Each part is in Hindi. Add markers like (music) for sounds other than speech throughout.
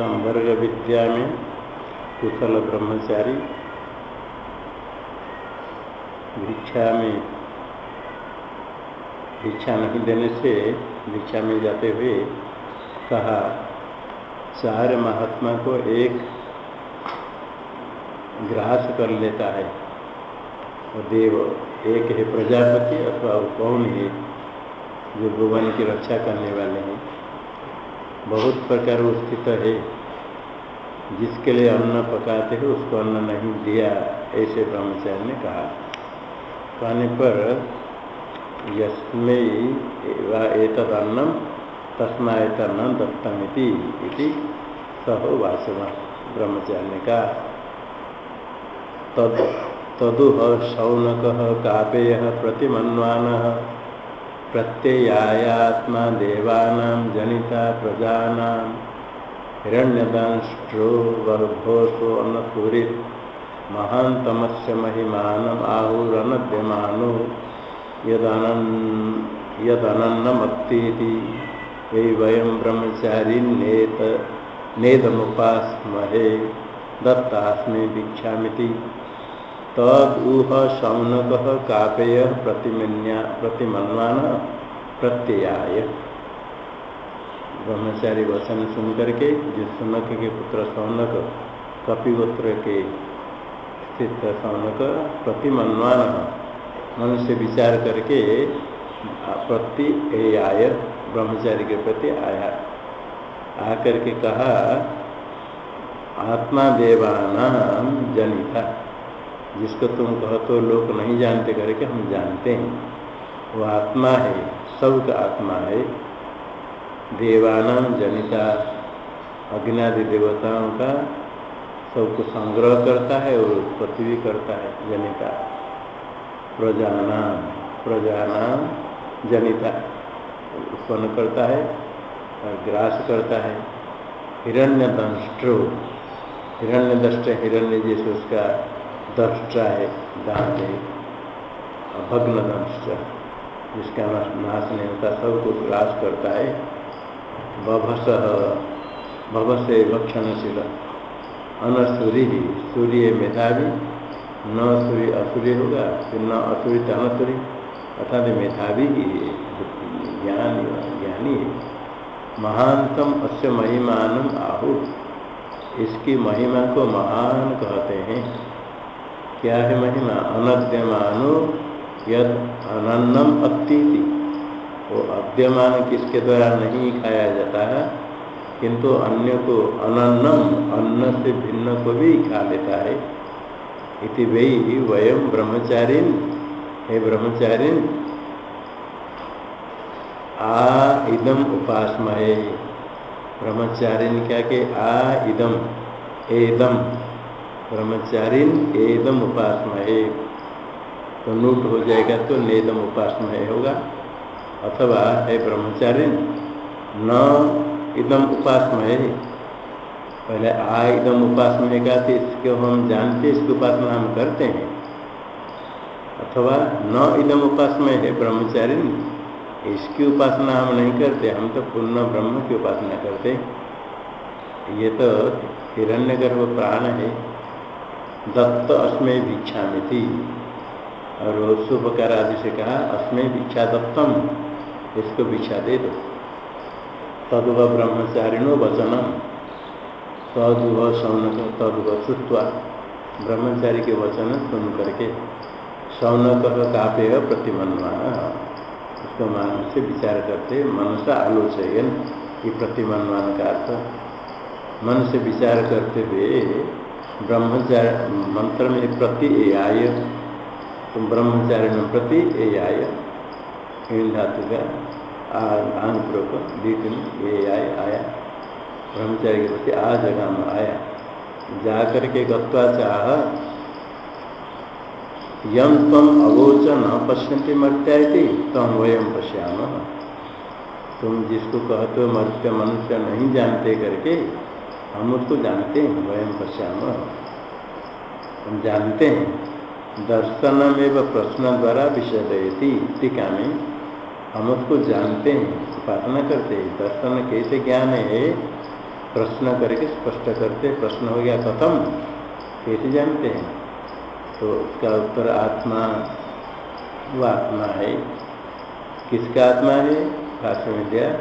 संवर्ग विद्या में कुशल ब्रह्मचारी। भिक्षा में भिक्षा नहीं देने से भिक्षा में जाते हुए कहा चार महात्मा को एक ग्रास कर लेता है। और देव एक है प्रजापति अथवा कौन है जो भुवन की रक्षा करने वाले हैं? बहुत प्रकार स्थित है। जिसके लिए अन्न पकाते हैं, उसको अन्न नहीं दिया, ऐसे ब्रह्मचारी ने कहा। कहने पर यस्मय एतद अन्नम, तस्मात अन्न दत्तमिति सहो वासव। ब्रह्मचारी ने कहा, तद तदुह शौनक कापेय प्रतिमन्वान। प्रत्ययात्मा देवानां जनिता प्रजानां हिरण्यदंष्ट्रो गर्भोषो अन्नसूरि महान्तमस्य महिमानम् आहुरनद्यमानो यदनन् यदनन्नमत्तीति वै वयं ब्रह्मचारिन्नेत नेदमुपास्महे दत्तास्मे भिक्षामिति तदूह शौनक कापेय प्रतिमन्या, प्रतिमन्वान प्रत्ययाय। ब्रह्मचारी वचन सुन करके जो सुनक के पुत्र सौनक कपिगोत्र के स्थित सौनक प्रतिमन्वान मन से विचार करके प्रति आय ब्रह्मचारी के प्रति आया। आकर के कहा, आत्मा देवानाम जनिता। जिसको तुम कहो तो लोग नहीं जानते करके हम जानते हैं। वो आत्मा है, सबका आत्मा है। देवानाम जनिता, अग्नादि देवताओं का सबको संग्रह करता है और उत्पत्ति भी करता है, जनिता। प्रजानाम प्रजानाम जनिता उत्पन्न करता है और ग्रास करता है। हिरण्य दंष्ट्रो हिरण्य दष्ट हिरण्य जैसे उसका दष्टा है दांत है भग्न दंष्ट जिसका नाश नहीं होता सबको ग्रास करता है। बभस भवस भक्षणशील अनसूरी ही सूर्य मेधावी, न सूर्य असुरी होगा, फिर न असुरी तो अनसुरी अर्थात मेधावी ही है ज्ञान, ज्ञानी है। महानतम अस्य महिमान आहु इसकी महिमा को महान कहते हैं। क्या है महिमा? अनद्यमानो यद अनन्नम अतीति वो अद्यमान किसके द्वारा नहीं खाया जाता है? किंतु अन्य को अनन्नम, अन्न से भिन्न को भी खा लेता है। इति वही वयम ब्रह्मचारिन। हे ब्रह्मचारिन, आ इदम उपासमय ब्रह्मचारिन क्या के? आ इदम, एदम। ब्रह्मचारिन एदम है तो नूट हो जाएगा तो नेदम उपासमय होगा। अथवा, है ब्रह्मचारिन, न इदम उपासमय पहले आ इदम उपासना का थे इसको हम जानते इसकी उपासना हम करते हैं। अथवा, न इदम उपासमय है ब्रह्मचारिन, इसकी उपासना हम नहीं करते, हम तो पूर्ण ब्रह्म की उपासना करते ये तो हिरण्य गर्भ प्राण है। दत्त अस्मय भिक्षा में थी और शुभकार आदि से कहा अस्मय भिक्षा दत्तम, इसको भिक्षा दे दो। तदुव ब्रह्मचारिणो वचनम तदुव शौनक तदुव श्रुत्वा। ब्रह्मचारी के वचन सुन करके शौनक कापेय प्रतिमन्वान उसको मान से विचार करते मन से आलोचयन, ये प्रतिमन्वान का अर्थ। मन से विचार करते हुए ब्रह्मचारी मंत्र में प्रति ए आय तो ब्रह्मचारी में प्रति ए आय धातु का आंग पूर्वक द्वितीय ए आय आया। ब्रह्मचारी के प्रति आ जगह में आया। जा करके गत्वा चाह, यम तम अवोच न पश्यंती मर्त्यायती तम वयम पश्याम। तुम जिसको कहते हो मर्त्य, मनुष्य नहीं जानते करके हम उसको जानते हैं वयम पश्याम। हम जानते हैं। दर्शन में प्रश्न द्वारा विषय रहती टीका में हम उसको जानते हैं, उपासना करते हैं। दर्शन कैसे ज्ञान है, प्रश्न करके स्पष्ट करते, प्रश्न हो गया कथम, कैसे जानते हैं? तो उसका उत्तर आत्मा वो आत्मा है। किसका आत्मा है? भाष्य में दिया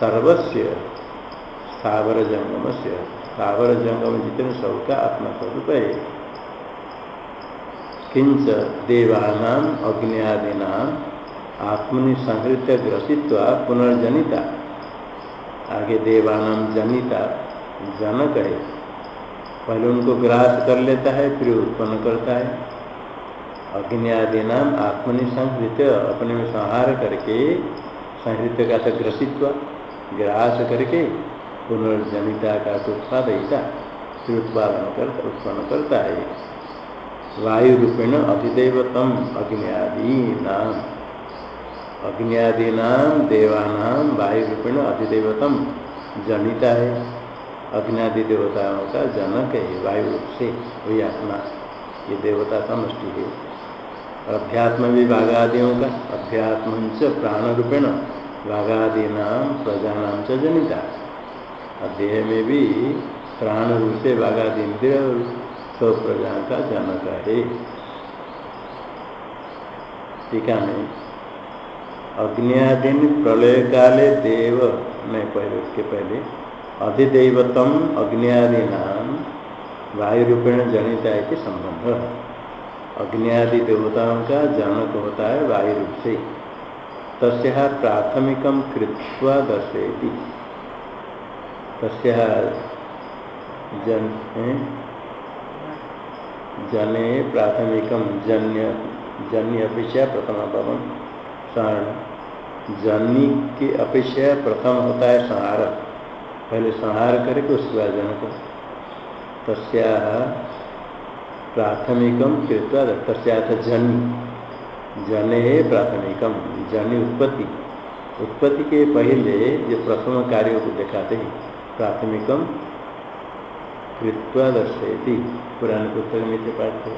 सर्वस्व स्थावर जंगम से स्थावर जंगम जितने सबका आत्मा स्वरूप। है किंच देवानाम अग्नियादीना आत्मनि संहृत ग्रसित्व पुनर्जनिता। आगे देवानाम जनिता जनक है। पहले उनको ग्रास कर लेता है, फिर उत्पन्न करता है। अग्नि नाम आत्मनि संहृत अपने में संहार करके संहृत का तो ग्रसित्व, ग्रास करके पुनर्जनिता का उत्पादयिता फिर उत्पादन कर उत्पन्न करता है। वायु रूपेण अधिदेवतम अग्नि नाम अग्नि नाम वायु रूपेण अधिदेवतम जनिता है। अग्नि देवताओं का जनक है वायु रूप से वही आत्मा। ये देवता समष्टि है। अध्यात्म भी बाघादियों का, अध्यात्म च प्राण रूपेण बाघादि नाम प्रजा नाम च जनिता। देह में भी प्राण रूप से बाघादि इंद्रिय सब प्रजा का जनक है टीका में अग्नियादीन प्रलय काले देव नहीं पहले उसके पहले, अधिदेवतम अग्नियादि नाम वायु रूपेण जनिता है कि संबंध। अग्नियादि देवताओं का जनक होता है वायु रूप से। तस्या प्राथमिकम कृत्वा दर्शयती। जन जने प्राथमिकम जन्य जन्य अपेक्षा प्रथम पवन सहारण जन्नी की अपेक्षा प्रथम होता है संहार। पहले संहार करके उसके बाद जन को तस्या प्राथमिकम कृत्वा तस्या जन्य जने प्राथमिकम जन्य उत्पत्ति। उत्पत्ति के पहले जो प्रथम कार्यों को दिखाते हैं। प्राथमिकम कृत्वा दर्शयती। पुराण पुस्तक में से पाठ है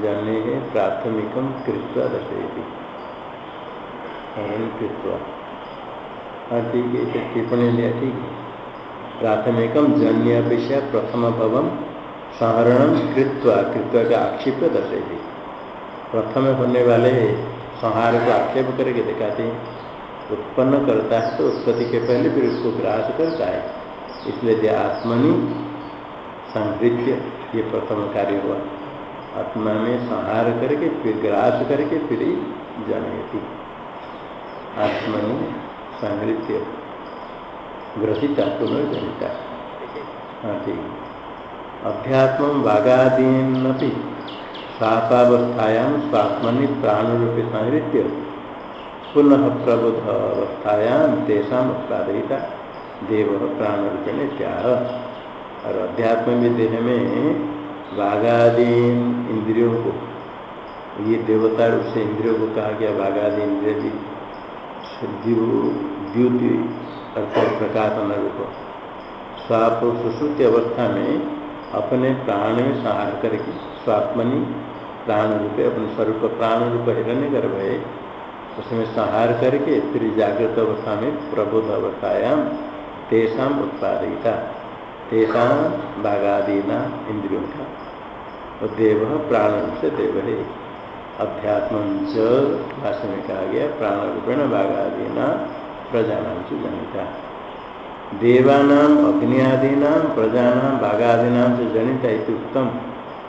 जने प्राथमिकम कृत्वा दर्शयती। हाँ ठीक है टिप्पणी लिया, ठीक है। प्राथमिकम जन्य अपेक्षा प्रथम भव संहरण कृत्वा कृत्वा का आक्षेप दर्शयती। प्रथम होने वाले संहार को आक्षेप करके दिखाते हैं। उत्पन्न करता है तो उत्पत्ति के पहले फिर उसको ग्रास करता है। इसलिए जो आत्मनि संहृत्य ये प्रथम कार्य हुआ। आत्मा में संहार करके, फिर ग्रास करके, फिर ही जनयती आत्मनि संहृत्य ग्रसिता पुनर्जनिता हाँ। ठीक अध्यात्म वागादीन सापावस्थायां स्वात्मनि प्राणरूपे संहृत्य पुनः प्रबुद्ध अवस्थायां तेषा उत्पादिता देव प्राण रूपेण त्याह और अध्यात्म में देह में बाघादीन इंद्रियों को, ये देवता रूप से इंद्रियों को कहा गया बाघादि इंद्रिय भी द्युति अर्थात प्रकाशन रूप स्वाप सुश्रुति अवस्था में अपने प्राण में सहार करके, स्वात्मनि प्राण रूपे, अपने स्वरूप प्राण रूप हिरण्य गर्भ है उसमें संहार करके फिर जागृत अवस्था में प्रबुद्ध अवस्थायाम तेषा उत्पादिता, तेषा बाघादीना इंद्रियों का। और देव प्राण से देव है अध्यात्म भाषण में कहा गया प्राण रूपेण बाघादीना प्रजानाम से जनिता। देवानाम अग्नियादीना प्रजानाम बाघादीना से जनिता उत्तम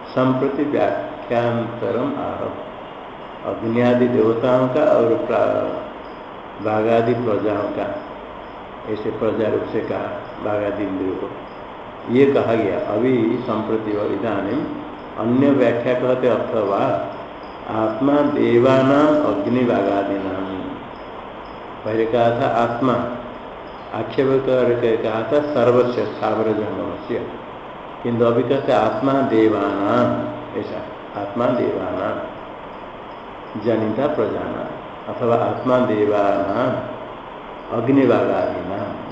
संप्रति व्याख्यांतरम आरभ अग्नियादि देवताओं का और बाघादि प्रजाओं का। ऐसे प्रजा रूप से कहा, बाघादि इंद्रियों को। ये कहा गया, अभी संप्रति और इधानी अन्य व्याख्या कहते अथवा आत्मा देवानाम अग्नि बाघादि नाम पहले कहा था आत्मा आक्षेप करके कहा था सर्वस्व स्थावर जंगम से किंतु अभी कहते आत्मा देवानाम ऐसा, आत्मा देवानाम जनिता प्रजाना, अथवा आत्मा देवानाम अग्निवागादि नाम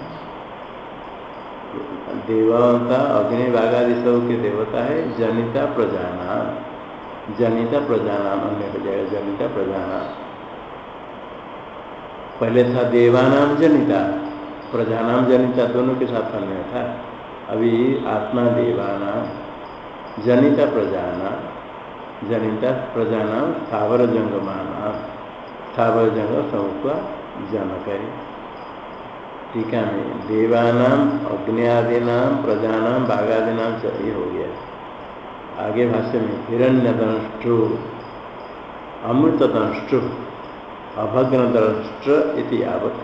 देवता अग्निवागादि सब के देवता है, जनिता प्रजाना। जनिता प्रजाना अन्य हो जाएगा, जनिता प्रजाना। पहले था देवानाम जनिता, प्रजानाम जनिता दोनों के साथ अन्य था। अभी आत्मा देवाना जनिता प्रजाना। जनिता प्रजानाम स्थावर जंगमाना स्थावर जंग समूह जनक। है टीका में देवानाम अग्नियादीना प्रजानाम बाघादीना ये हो गया। आगे भाष्य में हिरण्य दंष्टु अमृत दंष्टु अभग्न दंष्ट इति आवत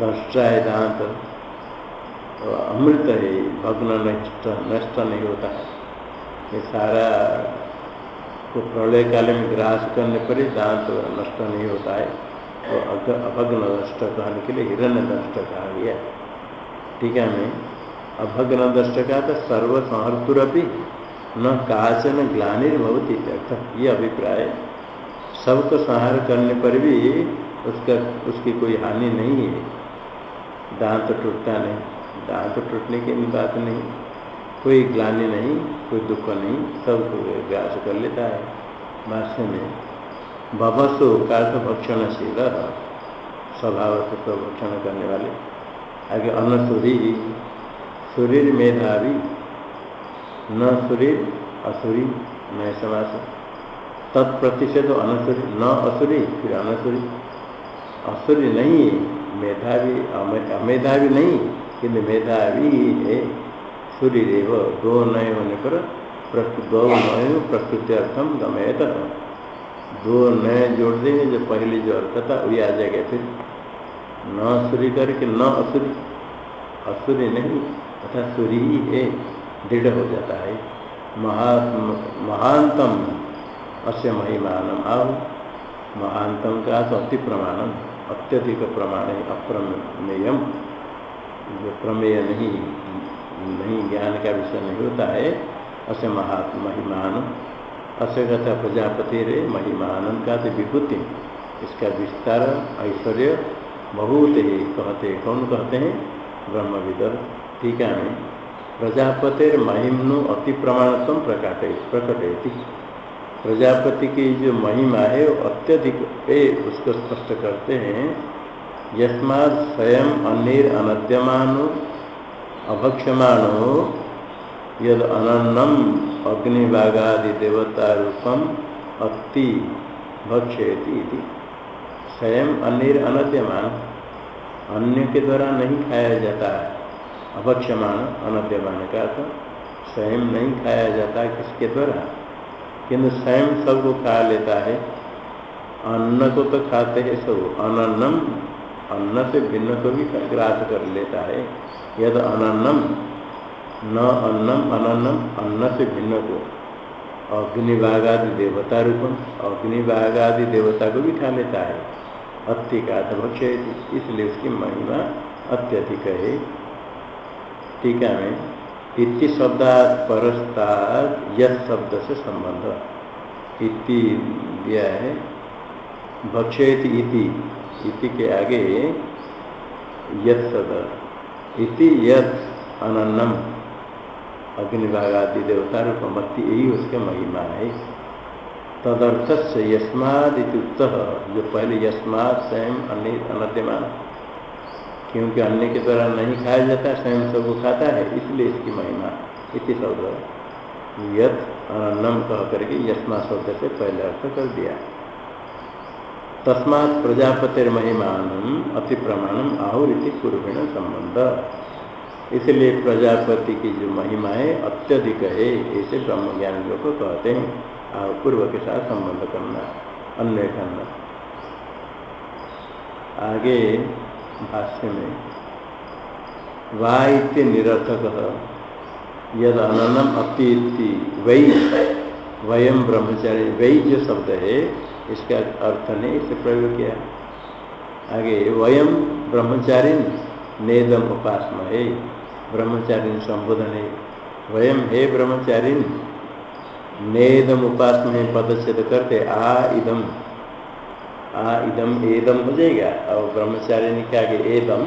दंष्टा है दांत अमृत है भग्न नष्ट नष्ट नहीं होता है ये सारा को प्रलय काल में ग्रास करने पर ही दांत नष्ट नहीं होता है। तो अभग्न दष्ट कहने के लिए हिरण्य दष्ट कहा गया ठीक है, मैं अभग्न दष्ट का तो सर्वसंहर्तुरपि न काचन ग्लानिर्भवती ये अभिप्राय सबको संहार करने पर भी उसका, उसकी कोई हानि नहीं है। दांत टूटता नहीं। दांत टूटने की बात नहीं। कोई ग्लानि नहीं, कोई दुख नहीं, सब ग्रास कर लेता है। भाष्य में, भवसु कार्थ भक्षणशील स्वभाव से तो भक्षण करने वाले। आगे, अन्न सूरी सूर्य मेधावी न सूर्य असुरी नए समास तत्प्रतिषेध अनसुरी न असुरी, फिर अनसुरी असुरी नहीं, मेधावी अमेधावी नहीं, किंतु मेधावी है। सूर्य रेव दो नए होने पर दो नए प्रकृति अर्थम गमयत दो नए जोड़ देंगे, जो पहले जो अर्थ था वही आ जाएगा फिर। न असुरी करके न असुरी। असुरी नहीं, तथा सूरी ही है, दृढ़ हो जाता है। महा महानतम अस्य महिमानम आओ महानतम का तो अति प्रमाणम, अत्यधिक प्रमाण है अप्रमेयम। जो प्रमेय नहीं नहीं, ज्ञान का विषय नहीं होता है। अस्य महात्मा महिमान असगत प्रजापति रे महिमान का तो विभूति। इसका विस्तार, ऐश्वर्य बहुत ही कहते, कौन कहते हैं? ब्रह्म विदर टीका में प्रजापतिर महिमनु अति प्रमाणत्व प्रकाट प्रकटयती। प्रजापति की जो महिमा है, वो अत्यधिक है, उसको स्पष्ट करते हैं। यस्मात् स्वयं अनिर अनद्यमानो अभक्ष्यमाणो यद अनन्नम अग्निभागादि देवता रूपम अति भक्षयती स्वयं अन्य अनद्यमान, अन्य के द्वारा नहीं खाया जाता है अभक्ष्यमाण अनद्यमान का तो स्वयं नहीं खाया जाता किसके द्वारा? किंतु स्वयं सबको खा लेता है, अन्न को तो खाते हैं सब अनन्नम अन्न से भिन्न को भी ग्रास कर लेता है। यद अनन्नम, न अन्नम, अनन्नम अन्न से भिन्न को अग्निभागादि देवता रूपम अग्निभागादि देवता को भी खा लेता है। अति का भक्ष्य इसलिए उसकी महिमा अत्यधिक है। टीका में। इति शब्दात परस्ताद यथ शब्द से संबंध। इति दिया है। भक्षेत इति। इति के आगे यथ शब्द। इति यथ अनन्नम। अग्निभाग आदि देवता रूपमत्ति यही उसके महिमा है। तदर्थ से यस्माद जो पहले यस्माद, स्वयं अन्य, अनद्यमान। क्योंकि अन्य के द्वारा नहीं खाया जाता, स्वयं सबको खाता है, इसलिए इसकी महिमा इति शब्द यथ अनन्नम कह करके यस्मा शब्द से पहले अर्थ कर दिया। तस्मात् प्रजापतिर महिमान अति प्रमाणम आहुर पूर्वेण संबंध इसलिए प्रजापति की जो महिमा है अत्यधिक है ऐसे ब्रह्म ज्ञान लोग कहते हैं। पूर्व के साथ संबंध करना, अन्य करना। आगे भाष्य में वाइत्य निरर्थक, यद अननम अति वै वयम ब्रह्मचारी, वै जो शब्द है इसका अर्थ ने इसे प्रयोग किया। आगे वयम ब्रह्मचारी नेदम उपासना है ब्रह्मचारी संबोधन। है वयम हे ब्रह्मचारी नेदम उपासना में पदच्छेद करते, आ इदम आ इदम एदम हो जाएगा। और ब्रह्मचारी ने क्या कि एदम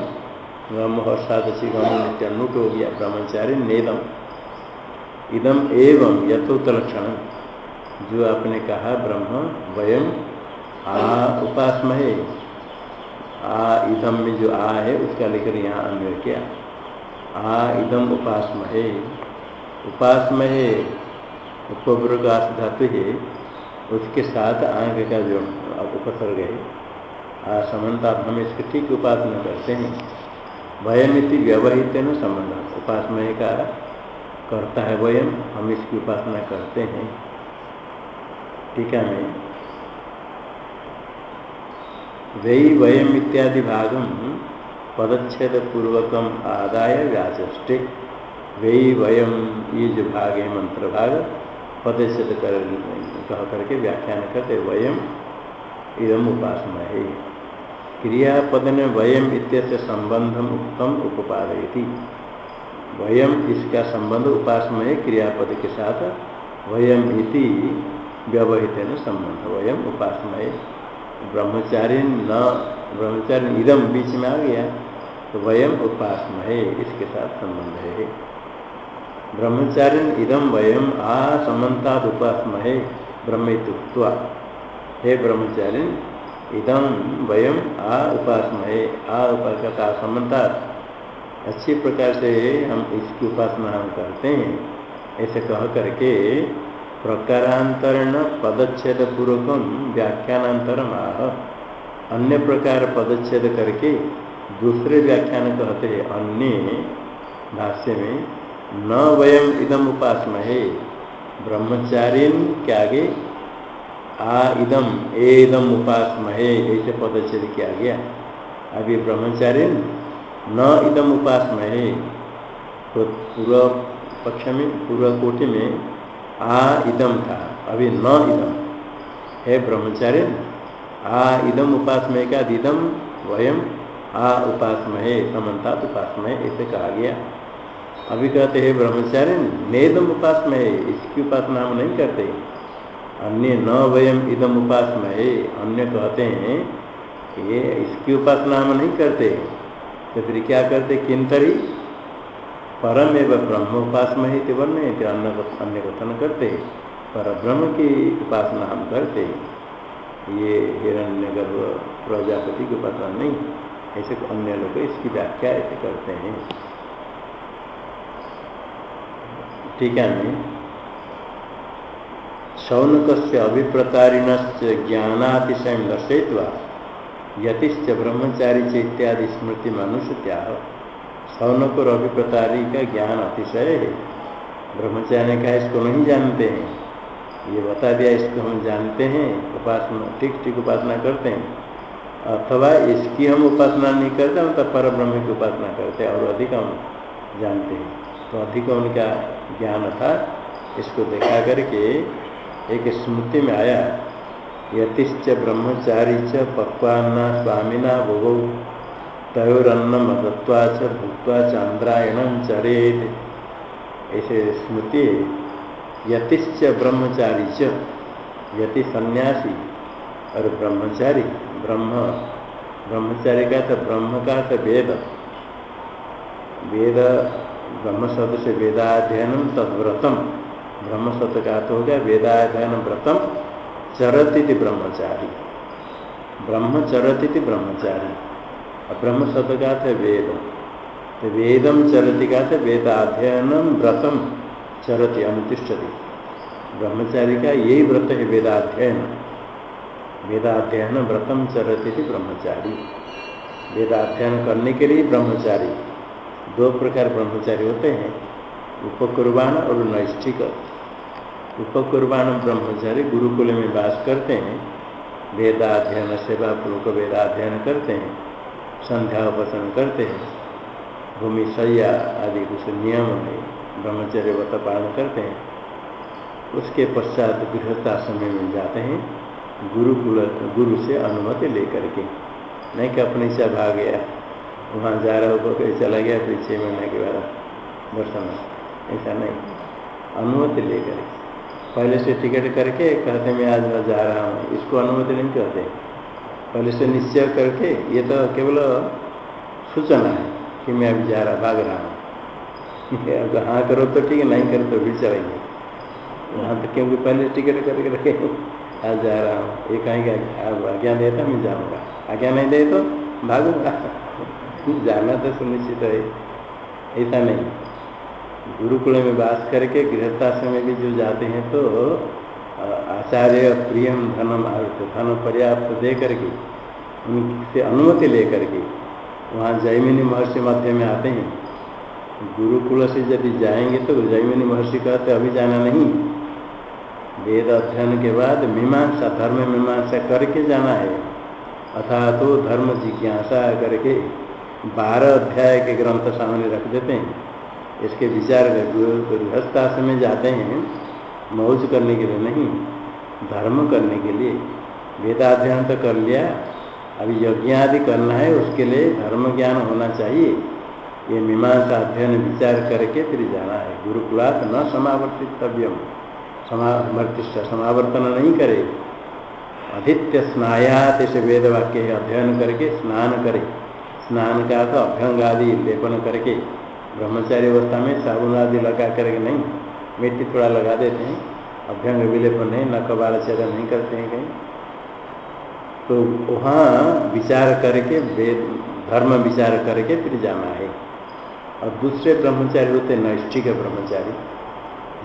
ब्रह्म हर्षादशी नित्य नुट हो गया। ब्रह्मचारी नेदम इदम एवं यथोक्त लक्षण जो आपने कहा, ब्रह्म वयम आ उपासम है आ इदम में जो आ है, उसका लेकर यहाँ अन्वय किया। आ इदम उपासमहे। उपासमहे उपवर्गास धातु है उसके साथ आँख का जो उपसर्ग है, आ समन्ता हम इसके ठीक उपासना करते हैं। वयमिति व्यवहित है न संबंध। उपासमय का करता है वयम, हम इसकी उपासना करते हैं। है मैं वही वयम इत्यादि भागम पदच्छेद पूर्वकम आदाय व्याचे वही वयम ये जो भाग है, मंत्र भाग पदच्छेद कर कह करके व्याख्यान करते वयम इदम उपासना है। क्रियापद ने वयम इत्यस्य संबंधम उत्तम उपपादयती। वयम इसका संबंध उपासमय क्रियापद के साथ। वयम इति व्यवहित न संबंध वयम उपासमय ब्रह्मचारी न ब्रह्मचारी इदम बीच में आ गया तो वयम उपासमय इसके साथ संबंध है। ब्रह्मचारी इदम वयम आ समन्ता उपासमय ब्रह्म हे ब्रह्मचारी इदम वयम आ उपासमय आ उपासता समन्ता अच्छी प्रकार से हम इसकी उपासना हम करते हैं। ऐसे कह करके प्रकारांतरण पदच्छेद पूर्वकम व्याख्यानांतरम आह अन्य प्रकार पदच्छेद करके दूसरे व्याख्यान कहते हैं, अन्य भाष्य में न वयम इदम उपासना है ब्रह्मचारिन के आ इदम एदम उपासना है ऐसे पदच्छेद किया गया। अभी ब्रह्मचारिन न इदम उपासना है तो पूर्व पक्ष में, पूर्व कोटि में आ इदम था। अभी न इदम हे ब्रह्मचार्य, आ इदम उपासमय का दिदम वयम आ उपासमय समन्ता उपासमय ऐसे कहा गया। अभी कहते हैं ब्रह्मचार्य नेदम उपासमय, इसकी उपासना हम नहीं करते। अन्य न वयम इदम उपासमय, अन्य कहते हैं ये इसकी उपासना हम नहीं करते। तो फिर क्या करते? किंतरी परम एवं ब्रह्म उपासना ही तो वर्ण अन्य कथन करते पर ब्रह्म की उपासना हम करते। ये हिरण्य गर्भ प्रजापति की उपासना नहीं, ऐसे अन्य लोग इसकी व्याख्या ऐसे करते हैं। ठीक है शौनक से अभिप्रतारिण ज्ञानातिशय दर्शय्वा यतिश्च ब्रह्मचारी च इत्यादि स्मृति मनुष्य त्याग। और अभिप्रतारी का ज्ञान अतिशय है। ब्रह्मचार्य का इसको नहीं जानते हैं। ये बता दिया इसको हम जानते हैं, उपासना, ठीक ठीक उपासना करते हैं। अथवा इसकी हम उपासना नहीं करते, हम तो पर ब्रह्म की उपासना करते हैं और अधिक हम जानते हैं। तो अधिक उनका ज्ञान था। इसको देखा करके एक स्मृति में आया, यतिश्च ब्रह्मचारी च पक्वान्ना स्वामीना भोगो तयोरन्नम दत्वा च भुक्वा चांद्रायण चरेत। ऐसे स्मृति यतिश्च ब्रह्मचारी च, यति सन्यासी और ब्रह्मचारी, ब्रह्म। ब्रह्मचारी का तो ब्रह्म का तो वेद। वेद ब्रह्म शब्द से वेदाध्ययन तद्व्रतम। ब्रह्म शब्द का तो हो गया वेदाध्ययन व्रतम। चरती ब्रह्मचारी। ब्रह्म चरती ब्रह्मचारी। ब्रह्म शब्द का थे वेद तो वेदम चरति का थे वेदाध्ययनम व्रतम चरति अनुतिष्ठति। ब्रह्मचारी का यही व्रत है वेदाध्ययन। वेदाध्ययन व्रतम चरति थी ब्रह्मचारी। वेदाध्ययन करने के लिए ब्रह्मचारी। दो प्रकार ब्रह्मचारी होते हैं, उपकुर्बान और नैष्ठिक। उपकुर्बान ब्रह्मचारी गुरुकुल में वास करते हैं, वेदाध्ययन सेवा पूर्वक वेदाध्ययन करते हैं। संध्या उपासन करते हैं। भूमि सैया आदि कुछ नियम है ब्रह्मचर्य व्रत पालन करते हैं। उसके पश्चात गृहस्थाश्रम में जाते हैं, गुरुकुल, गुरु से अनुमति लेकर के। नहीं कि अपने से भाग गया, वहाँ जा रहा हो कहीं चला गया, फिर छः महीने के बाद दर्शन ऐसा नहीं। अनुमति लेकर पहले से टिकट करके कहते मैं आज मैं जा रहा हूँ, इसको अनुमति नहीं कहते पहले से निश्चय करके ये तो केवल सूचना है कि मैं अभी जा रहा, भाग रहा हूँ। (laughs) अगर हाँ करो तो ठीक है, नहीं करो तो भी चलेंगे। वहाँ तो क्योंकि पहले टिकट करके रखे आज जा रहा हूँ। ये कहेंगे आज्ञा देता मैं जाऊँगा। आज्ञा नहीं दे तो भागूँगा। (laughs) जाना तो सुनिश्चित है। ऐसा नहीं। गुरुकुल में वास करके गृहस्थाश्रम में भी जो जाते हैं तो आचार्य प्रियम धनम धन पर्याप्त दे करके उनसे अनुमति लेकर के, वहाँ जयमिनी महर्षि मध्य में आते हैं। गुरुकुल से यदि जाएँगे तो जयमिनी महर्षि कहते अभी जाना नहीं। वेद अध्ययन के बाद मीमांसा, धर्म मीमांसा करके जाना है। अथा तो धर्म जिज्ञासा करके बारह अध्याय के ग्रंथ सामने रख देते हैं। इसके विचार गृहस्थाश्रम में जाते हैं। मौज करने के लिए नहीं, धर्म करने के लिए। वेदाध्ययन तो कर लिया, अभी यज्ञ आदि करना है, उसके लिए धर्म ज्ञान होना चाहिए। ये मीमांसा अध्ययन विचार करके फिर जाना है। गुरुकुलात न समावर्तितव्यम। समावर्तिष्ठ, समावर्तन नहीं करे। अधित्य स्नायात इसे वेद वाक्य अध्ययन करके स्नान करे। स्नान का तो अभ्यंग आदि लेपन करके, ब्रह्मचारी अवस्था में साबुन आदि लगा करके नहीं। मिट्टी थोड़ा लगा देते हैं। अभ्यंग विलेपन नहीं, न कबाड़ चेरा नहीं करते हैं कहीं। तो वहाँ विचार करके, वेद, धर्म विचार करके फिर जाना है। और दूसरे ब्रह्मचारी होते नैष्ठिक ब्रह्मचारी,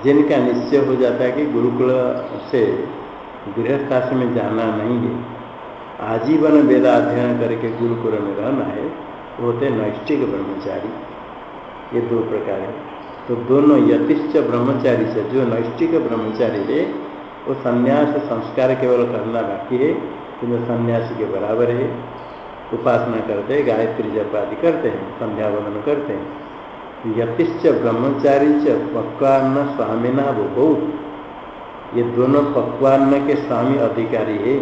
जिनका निश्चय हो जाता है कि गुरुकुल से गृहस्थाश्रम में जाना नहीं है। आजीवन वेदाध्ययन करके गुरुकुल में रहना है, वो होते नैष्ठिक ब्रह्मचारी। ये दो प्रकार है। तो दोनों यतिश्च ब्रह्मचारी से, जो नैष्ठिक ब्रह्मचारी है वो संन्यास संस्कार केवल करना बाकी है, किंतु सन्यासी के बराबर है। उपासना करते हैं, गायत्री जप आदि करते हैं, संध्या वंदन करते हैं। यतिश्च ब्रह्मचारी च पक्वान्न स्वामीना वो ये दोनों पक्वान्न के स्वामी अधिकारी है।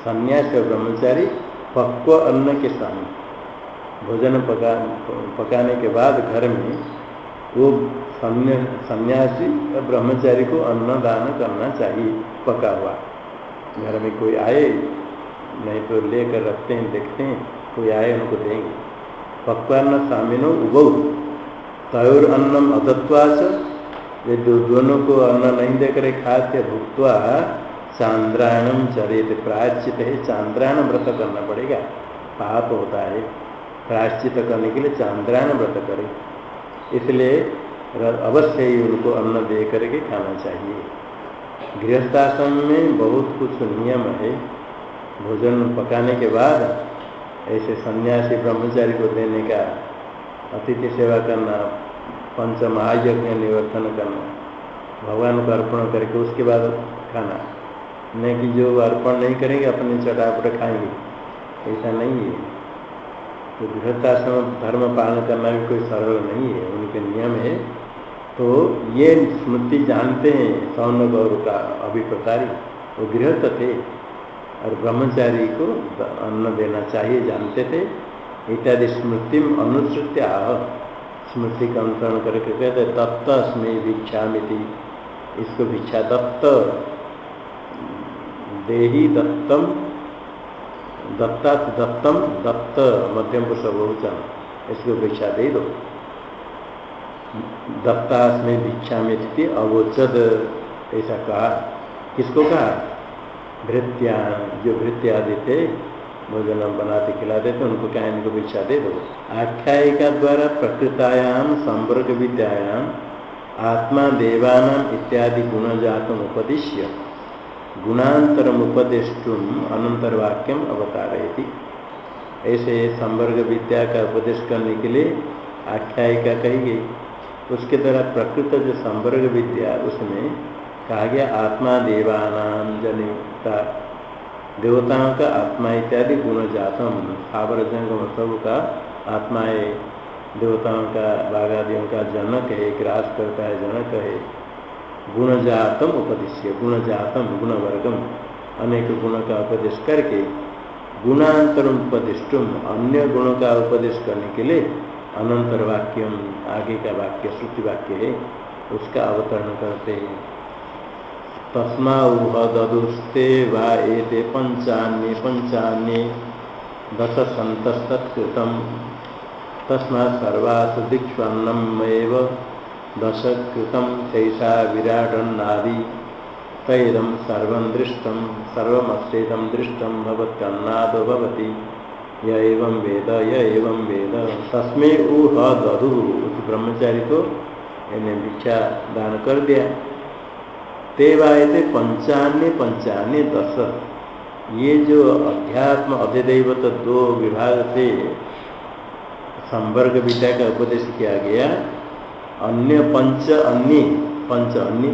संन्यास ब्रह्मचारी पक्व अन्न के स्वामी। भोजन पका, पकाने के बाद घर में वो सन्यासी और ब्रह्मचारी को अन्न दान करना चाहिए, पका हुआ। घर में कोई आए, नहीं तो लेकर रखते हैं, देखते हैं, कोई आए उनको देंगे। पक्वान्न स्वामिनो उबऊ तयोर अन्नम अदत्वाच ये दो दोनों को अन्न नहीं देकर खाते भुगतवा चांद्रायणम चरित, प्रायश्चित है, चांद्रायण व्रत करना पड़ेगा। पाप होता है। प्रायश्चित करने के लिए चांद्रायण व्रत करें। इसलिए अवश्य ही उनको अन्न दे करके खाना चाहिए। गृहस्थाश्रम में बहुत कुछ नियम है। भोजन पकाने के बाद ऐसे सन्यासी ब्रह्मचारी को देने का, अतिथि सेवा करना पंच महायज्ञ निवर्तन करना, भगवान को अर्पण करके उसके बाद खाना। नहीं कि जो अर्पण नहीं करेंगे, अपने चटापट खाएँगे। ऐसा नहीं है। तो गृहस्थाश्रम धर्म पालन करना भी कोई सरल नहीं है, उनके नियम है। तो ये स्मृति जानते हैं सौन गौर का अभिप्रकारी वो गृहस्थ थे और ब्रह्मचारी को अन्न देना चाहिए, जानते थे। इत्यादि स्मृति अनुसृत्य स्मृति का अनुसरण करके कहते तत्त स्मृ भिक्षा मिति इसको भिक्षा दत्त देही दत्तम दत्ता दत्तम, दत्त मध्यम पुरुष बहुचन। इसको भिक्षा दे दो। दत्ता में भिक्षा में स्थिति अवोचद, ऐसा कहा। किसको कहा? भृत्या, जो भृत्या थे भोजन बनाते, खिलाते थे उनको क्या इनको भिक्षा दे दो। आख्यायिका द्वारा प्रकृतायाम, संवर्ग विद्यायाम, आत्मा देवानाम इत्यादि गुणजातम उपदिश्य। गुणांतरम उपदेष्टुम अनंतर वाक्यम अवता रही थी ऐसे संवर्ग विद्या का उपदेश करने के लिए आख्यायिका कही गई। उसके द्वारा प्रकृत जो संवर्ग विद्या, उसमें कहा गया आत्मा देवानाम जनिता, देवताओं का आत्मा इत्यादि गुण जातम स्थावर जंगम सब का आत्मा है। देवताओं का, बाघादियों का जनक है, ग्रास करता है, जनक है। गुणजातम उपदेश्य, गुणजातम, गुणवर्गम, अनेक गुण का उपदेश करके, गुणांतर उपदिष्टुम अन्य गुणों का उपदेश करने के लिए अनंतर वाक्यम, आगे का वाक्य, श्रुति वाक्य है, उसका अवतरण करते हैं। तस्मा ददुस्ते वा एते पंचान्य पंचान्य, दश संतस्तत्कृतम। तस्मा सर्वास दीक्षन्नमेव दशकृतं चैषा विराटन्नादि तैदं सर्वं दृष्टं, सर्वमस्तेदं दृष्टं भवत्यन्नादो भवति। य वेद य वेद। तस्में ऊ ह दधु उस ब्रह्मचारी को इन्हें भिक्षा दान कर दिया ते वाए थे पंचान्य पंचान्य दस ये जो अध्यात्म अधिदेवत दो विभाग से संवर्ग विद्या का उपदेश किया गया अन्य पंच अन्य पंच अन्य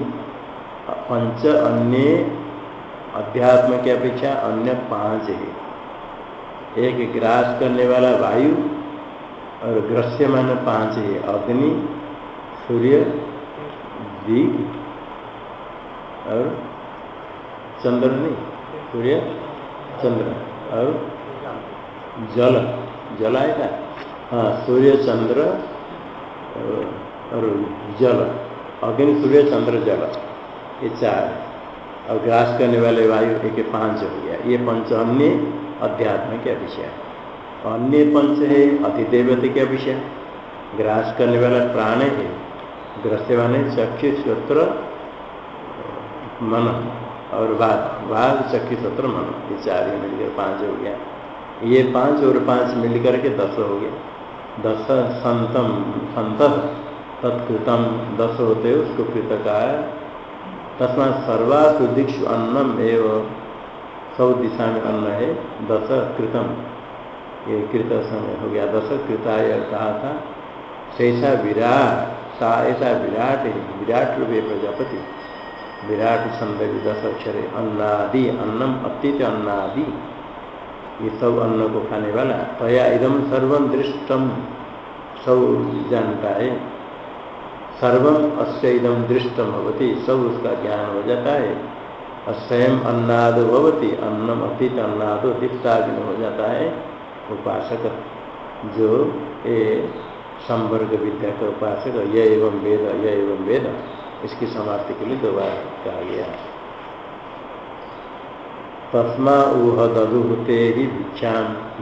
पंच अन्य अध्यात्म की अपेक्षा अन्य पाँच है। एक ग्रास करने वाला वायु और ग्रस्य मान पाँच है। अग्नि, सूर्य दीप और चंद्र नहीं, सूर्य, चंद्र और जल जल आएगा। हाँ सूर्य, चंद्र और जल, अग्नि, सूर्य, चंद्र, जल, ये चार। और ग्रास करने वाले वायु एक पाँच हो गया। ये पंच अन्य अध्यात्म के विषय अन्य पंच है अतिदेवते के विषय ग्रास करने वाला प्राण है ग्रस्य माने चक्षु श्रोत्र मन और बाघ बाघ चक्षु श्रोत्र मन। ये चार ही मिलकर पाँच हो गया। ये पाँच और पाँच मिलकर के दस हो गया दस संतम, संत। तत्कृतम दस होते उसको कृत का तस्मा सर्वासु दीक्षु अन्नम एवं, सौ दिशा में अन्न है दस कृतम। ये कृत समय हो गया दस कृताय कहा था। शेषा विराट, सा ऐसा विराट है, विराट रूप प्रजापति। विराट छंद दस अक्षर, अन्नादि, अन्नम अतीत अन्नादि। ये सब अन्न को खाने वाला, तया इदम सर्वम दृष्टम सब जानता है। सर्वम अस्य इदम दृष्टम होती सब उसका ज्ञान हो जाता है। स्वयं अन्नादो भवती अन्नम अतीत अन्नादो दीप्ताग्नि हो जाता है। उपासक, जो ये संवर्ग विद्या का उपासक यह एवं वेद यह एवं वेद, इसकी समाप्ति के लिए दोबारा कहा गया तस्मा ऊह ददु ते ही भिक्षा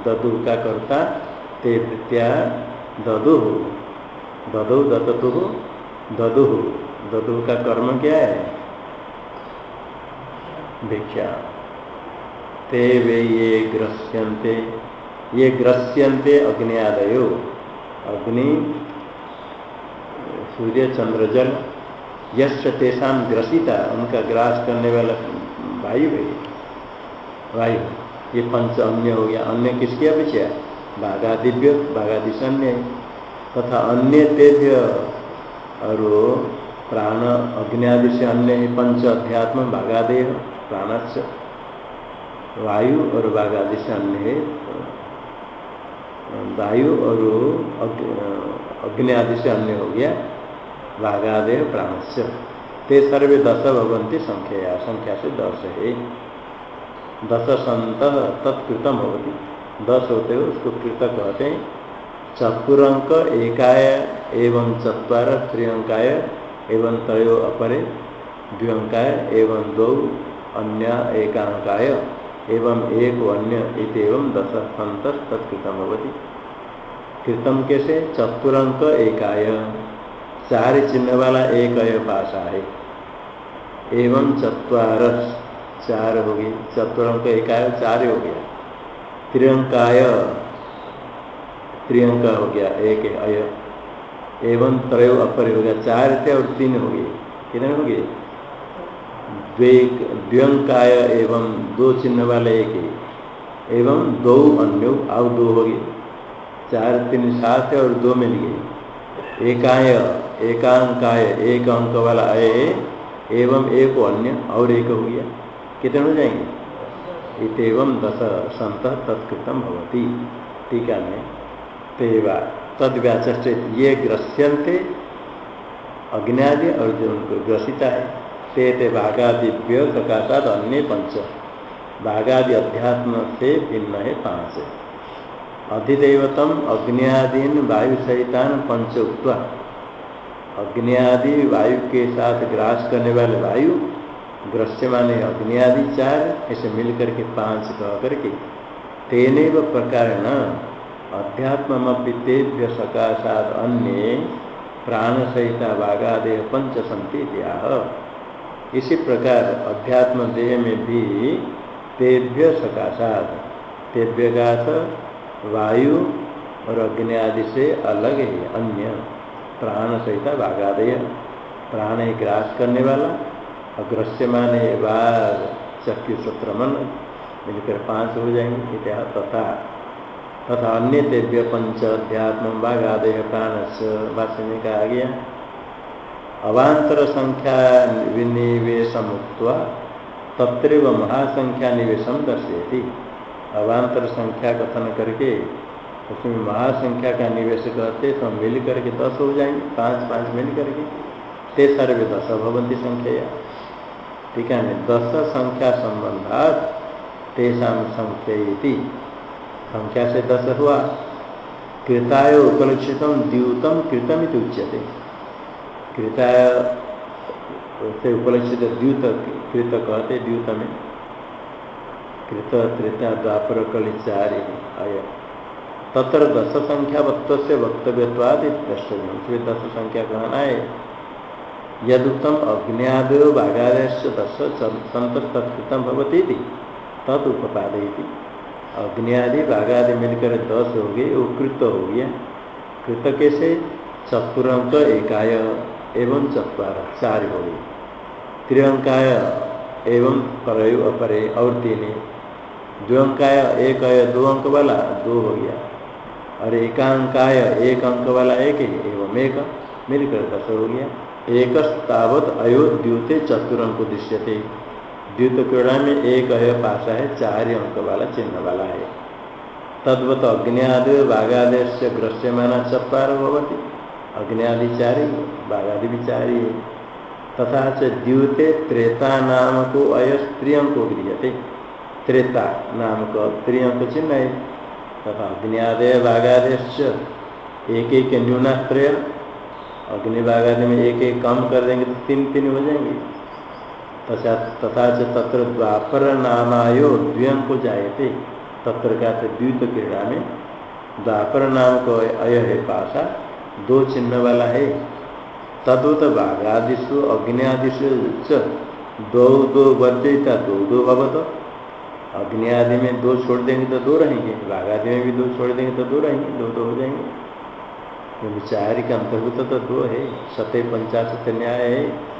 ददु का करता, ते वृत्या ददु। ददु दतु ददु। ददु का कर्म क्या है? भिक्षा। ते वे ये ग्रस्यन्ते। ये ग्रस्यन्ते अग्नियादयो। अग्नि, सूर्य, चंद्र, जल यश तेषा ग्रसिता, उनका ग्रास करने वाला वायु है। वायु। ये पंच अन्य हो गया। अन्य किसकी अपेक्षा? बाघादिव्य बाघादिश अन्य तथा अन्य तेभ्य और प्राण अग्नि से अन्य पंच अध्यात्म बाघादेह प्राणस्य। वायु और बाघ आदि से अन्य है वायु और अग्नि आदि से अन्य हो गया बाघादेह प्राणस्य। ते सर्वे दस भवंती संख्या संख्या से दस है दस संत तत्कृतम होती दस होते हुए उसको कृत कहते हैं। चतुरंक एकाय एवं चतर त्रियंकाय एवं त्रयो अपरे द्व्यंकाय एवं दो अन्य एकांकाय एवं एक अन्य इतम दस संत तत्कृतम होती कृतम कैसे? चतुरंक एकाय। चार चिन्ह वाला एक अय पाशा है। एवं चतवारस चार हो गई। चतुरंक एकाय चार हो गया। त्रियंकाय त्रियंक हो गया, एक अय। एवं त्रय अपर हो गया, चार थे और तीन हो गए। कितने हो गए? द्व्यंकाय एवं दो चिन्ह वाले एक एवं दो अन्य आउ दो हो गए। चार, तीन, सात है और दो मिल गए। एकाय, एकांकाय, एक अंक वाला आय एवं एक अन्य और एक हो गया। कितने हो जाएँगे? इतम दस संत तत्कृतम भवती। टीका में तेवा तद ये ग्रस्यंते अग्नि और जो उनको ग्रसिता है। ते ते भागादिव्य प्रकाशात अन्य पंच। भागादि अध्यात्म से भिन्न है पाँच। अधिदेवतम अग्नियादीन वायु सहितान पंच उक्वा अग्नियादि वायु के साथ ग्रास करने वाले वायु ग्रस्य माने अग्नियादि चार, ऐसे मिलकर के पाँच कह करके तेने प्रकार न अध्यात्म तेभ्य सकाशात अन्य प्राण सहिता बाघादेह पंच संति इसी प्रकार अध्यात्म देह में भी तेभ्य सकाशात का वायु और अग्नि आदि से अलग है अन्य प्राण सहित बाघादय प्राण है ग्रास करने वाला अग्रस्य माने बाघ चक्यु सूत्र मन, मिलकर पाँच हो जाएँगे तथा। तथा अन्य तेव्य पंच अध्यात्म बाघादय प्राण से भाष्य में कहा गया अवान्तर संख्या विनिवेश मुक्त तत्रैव महासंख्या निवेशम दर्शेती अवान्तर संख्या कथन करके, उसमें महासंख्या का निवेश करते तो मिल करके दस हो जाएँगे, पाँच पाँच मिल करके। ते सर्वे दस भवंती संख्या। ठीक है, दस संख्या संबंधात तेषा संख्या संख्या से दस हुआ? कृताय उपलक्षित द्यूतम कृतम उच्यते। कृताय से उपलक्षित द्यूत कृत कहते द्यूत में। कृत, त्रेता, द्वापर कलि चार आय। तत्र दस संख्या वत्व से वक्तव्यवाद द्रष्टव्य दस संख्या कहना है। यदुक्तम अग्नियाद बाघादश दस संत तत्कृतम भवती तद उपादयती अग्नियादि बाघादि मिलकर दस हो गए वो कृत हो। गया कृत कैसे? चतुरंक एकाय एवं चतवार, चार हो गई। त्रियंकाय एवं पर अपरे और तीन। द्वंकाय एक दो अंक वाला, दो हो गया। और एकांकाय एक अंक वाला एक एवं एक मिलकर दस हो गया। एक तावत अयो द्यूते चतुरंक थे द्यूत क्रीड़ा में एक अय पाशा है, चार अंक वाला, चिन्ह वाला है। तद्वत अग्नियादि बाघादेश ग्रस्यमाना चपार भवती। अग्नियादि चारी बाघादि भी है। तथा च द्यूते त्रेता नाम को अयस्त्रियं को गृहते त्रेता नाम को त्रियं को चिन्ह है। तथा अग्नियादय बाघादेश एक एक न्यूनात्रय अग्नि में एक एक कम कर देंगे तो तीन तीन हो जाएँगे। तथा तथा च तत्र द्वापर नामायो द्व्यं को जायते तत्र का द्वित क्रीड़ा में द्वापर नाम को अय है पाशा, दो चिन्ह वाला है। तदुत बाघादिशु अग्नियादिशु दो दो वर्जिता दो दो भवत अग्नि आदि में दो छोड़ देंगे तो दो रहेंगे बाघ आदि में भी दो छोड़ देंगे तो दो रहेंगे, दो दो हो जाएँगे। क्योंकि चार के अंतर्भूत तो दो है, सत्य पंचाशत न्याय है।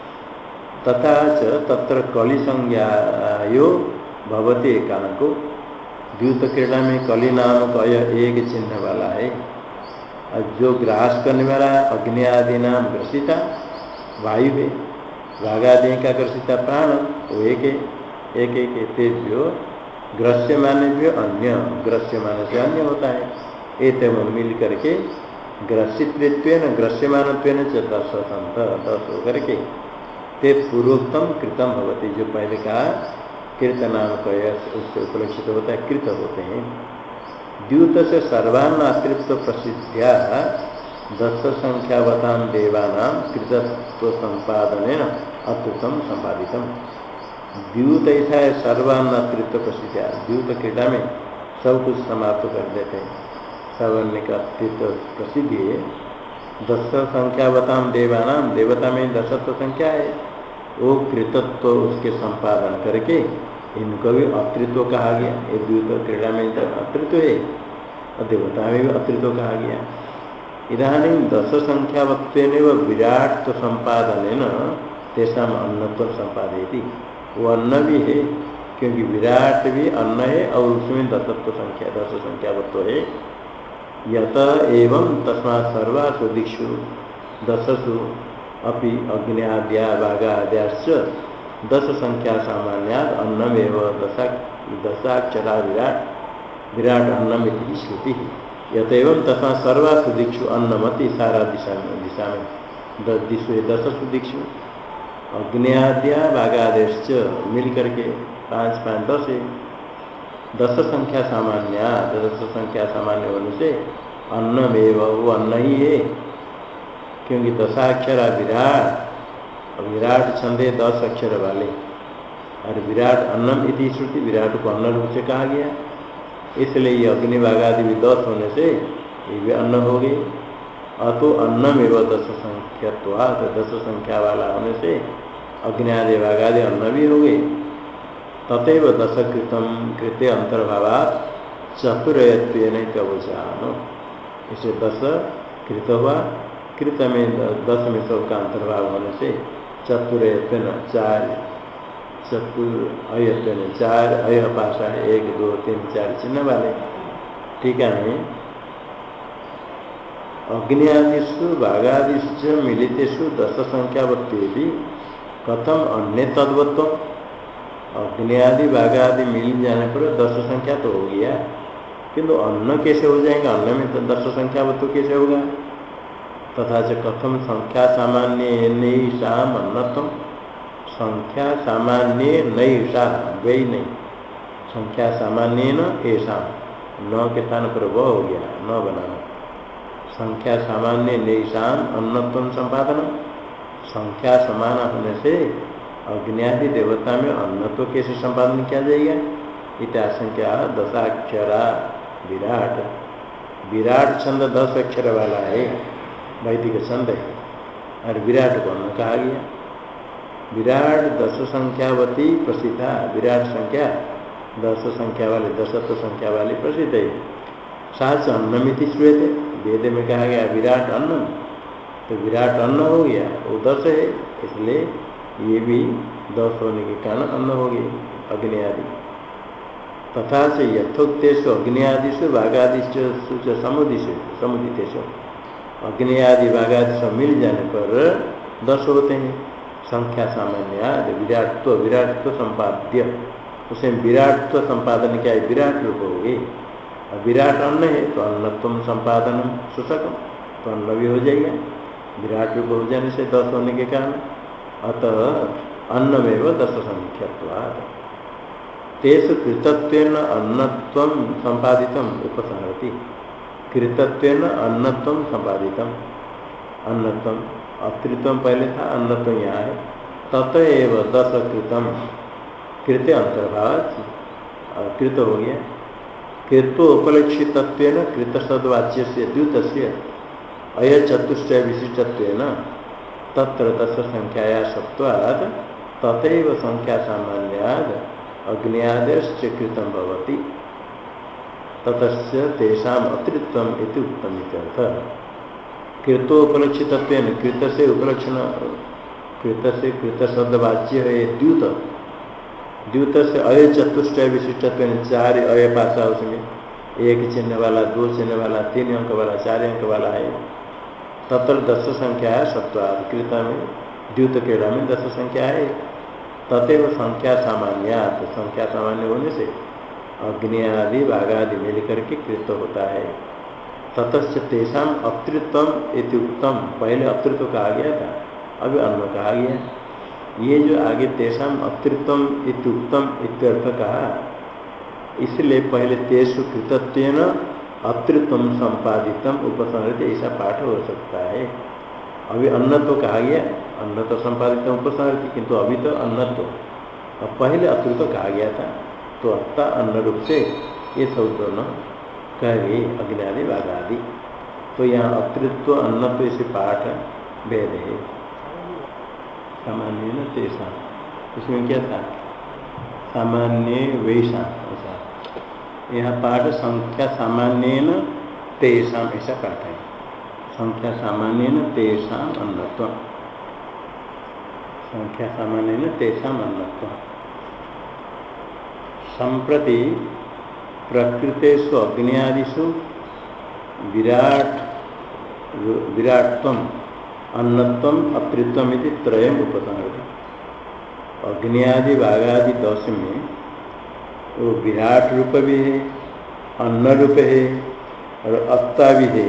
तथा च तत्र कलि संज्ञायो भवती एकांको द्यूत क्रीड़ा में कली नाम का एक चिन्ह वाला है। और जो ग्रास करने वाला अग्नि आदि नाम ग्रसिता, वायु है। राग आदि का ग्रसिता प्राण, वो एक है। एक एक तेभ्यो ग्रस्य माने भी अन्य ग्रस्य माने से अन्य होता है। एक मिल करके ग्रसित्व ग्रस्यमान संत दस होकर के। ते पूर्वोत्तम कृतम भवती। जो पहले कहा, कृत नाम का उससे उपलक्षित होता है, कृत होते हैं। द्यूत से सर्वान्न अतिरिक्त प्रसिद्धिया दस संख्यावता देवाना कृतत्व संपादन अत्युतम संपादित द्यूत ऐसा है सर्वान्न अतिरिक्त प्रसिद्धिया। द्यूत क्रीड़ा में सब कुछ समाप्त कर देते हैं। सर्वन्य का अतिरिक्त प्रसिद्धि दस संख्यावता देवाना, देवता में दसत्व संख्या है। वो कृतत्व उसके संपादन करके इनको भी अतृत्व कहा गया। ये द्वित क्रीड़ा में अतृत्व है। और देवता में भी अतृत्व कहा गया। इधानी दस संख्यावत्व विराट तो संपादन तेषा अन्नत्व संपादयती। वो अन्न भी है, क्योंकि विराट भी अन्न है और उसमें दसत्व संख्या, दस संख्यावत्व है। यत एवं तस्मा सर्वासु दिक्षु, दससु अभी अग्नियाद्या दस संख्या सामान्या अन्नमेव दशा दशाक्षरा विराट विराट अन्नम श्रुति। यतव तथा सर्वासु दिक्षु अन्नमति सारा दिशा में दिशा में दिशु दससु दिक्षु अग्नियाद्या बाघादेश मिल करके पाँच पाँच दस दस संख्या सामान्य दस संख्या सामान्य होने से अन्नमेव वो अन्न ही है। क्योंकि दशाक्षरा विराट, और विराट छंदे दस अक्षर वाले। और विराट अन्नम इति श्रुति, विराट को अन्न रूप से कहा गया। इसलिए ये अग्निभाग आदि भी दस होने से ये भी अन्न हो गए। अतो अन्नम एवं दस संख्या तो दस संख्या वाला होने से अग्नि आदि भागादि अन्न भी हो गए। तथेव दस कृतम कृत्य अंतर्भावात चतुरयत्व नहीं कवचान। इसे दस कृत हुआ। कृत में दस में का अंतर्भाव होने से चतुरयत्न चार, चतुर अयत्न चार अय पाशा एक, दो, तीन, चार चिन्ह वाले। ठीक है अग्नियादिशु बाघादिश मिलितेषु दस संख्यावत्ति कथम अन्य तद्वत्व अग्नियादि, भागादि, मिल जाने पर दस संख्या तो हो गया। किंतु अन्न कैसे हो जाएगा? अन्न में तो दस संख्यावत्व कैसे होगा? तथा च कथम संख्या सामान्य शाम अन्नतम संख्या सामान्य शाह वही नहीं संख्या सामान्य न ऐसा न के स्थान पर वह हो गया, न बनाना। संख्या सामान्य निशान अन्नत्व संपादन। संख्या समान होने से अग्नि देवता में अन्न तो कैसे संपादन किया जाएगा? इतिहासंख्या दशाक्षरा विराट। विराट छंद दस अक्षर वाला है। वैदिक छंद है और विराट अन्न कहा गया विराट दस संख्यावती प्रसिद्धा विराट संख्या दस संख्या वाले, दशत्व संख्या वाले प्रसिद्ध है। सात अन्नमिति श्वेत, वेद में कहा गया विराट अन्न तो विराट अन्न हो गया, वो दस है, इसलिए ये भी दस होने के कारण अन्न हो गए अग्नि आदि। तथा से यथोक्तेश अग्नि आदि से बाघादि से समुदि से समुदित अग्नि आदि बाघादि सब मिल जाने पर दस होते हैं। संख्या सामान्य आदि विराटत्व विराटत्व संपाद्य। उसे विराटत्व संपादन क्या है? विराट रूप हो गए विराट अन्न है तो अन्नत्व संपादन सुसकम तो अन्न भी हो जाएगा। विराट रूप हो जाने से दस होने के कारण। अतः अन्नमेव दस संख्यवाद तेज कृतत्व अन्नत्व संपादित उपसंहति कृतत्व अन्नत्व संपादित अन्नत्व। अतृत्व पहले था, अन्नत्व यहाँ है। ततएव दस कृतम कृत्य अंतर्भाव कृत हो गया। कृत्वोपलक्षित कृत सदवाच्य से द्युत अय चतुष्टय विशिष्टत्व तत्र तस् संख्याया सत्वाद तथैव संख्या सामान्याद, अग्नियादश्च कृतम भवति। ततस्य तेषाम अतिरिक्तम इति उत्तम इत्यर्थ कृतोपलक्षित कृत से उपलक्षण कृत से कृत शब्दवाच्य है द्यूत। द्यूत से अय चतुष्ट विशिष्ट चार अय पासा उसमें एक चिन्ह वाला दो चिन्ह वाला तीन अंक वाला चार अंक वाला है। तत्र दस संख्या है, सत्वाद कृत में द्यूत क्रीड़ा में दस संख्या है। तथेव संख्या सामान्य संख्या सामान्य होने से अग्नि आदि बाघादि मिल करके कृत होता है। ततच तेषा अतृत्व इति उत्तम पहले अतृत्व कहा गया था, अभी अन्न कहा गया। ये जो आगे तेषा अतृत्व इति उत्तम इत्यर्थ कहा, इसलिए पहले तेसु कृतत्व अतृत्व संपादितम उपसंहृत ऐसा पाठ हो सकता है। अभी अन्न तो कहा गया अन्न तो संपादित उपसंहृत, किंतु अभी तो अन्न तो पहले अतृत्व कहा गया था। तो अत्ता अन्न रूप से ये सब दोनों कह गए अग्नि आदि तो यहाँ अतृत्व अन्नत्व ऐसे पाठ भेद है। सामान्य न तेषा। इसमें क्या था? सामान्य वैसा ऐसा। यह पाठ संख्या सामान्य तेषा, ऐसा पाठ है। संख्या सामान्य तेषा अन्नत्व। संख्या सामान्य तेषा अन्नत्व। संप्रति प्रकृतेषु अग्नियादिषु विराट विराटत्व अन्नत्व अतृत्व त्रय उपसंहति अग्नियादि बाघादि दश में वो विराट रूप भी है अन्न रूप है और अत्ता भी है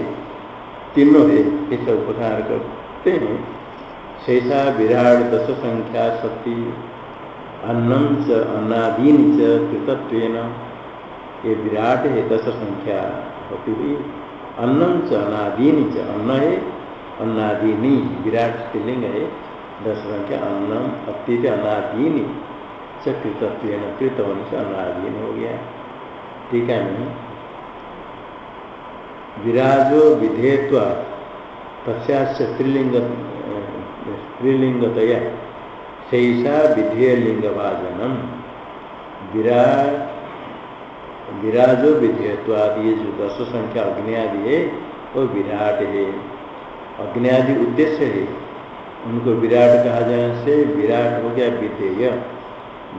तीनों है ऐसा उपधार करते हैं शेषा विराट दश संख्या सती अन्नम च, अन्नादीन च कृतत्व ये विराट है दस संख्या होती हुई अन्नम च अनादीन च, अन्न है, अन्नादीनी विराट स्त्रीलिंग है दस संख्या अन्नम अतीत अनादीनी कृतत्व कृत होने से अनाधीन हो गया। ठीक है नहीं? विराजो विधेयत्व पश्चात स्त्रीलिंग स्त्रीलिंगतया शेषा विधेय लिंगभाजनम विराट विराजो विधेयत्व ये जो दस संख्या अग्नि आदि है, वो विराट है। अग्नि आदि उद्देश्य है। उनको विराट कहा जाने से विराट हो गया विधेय।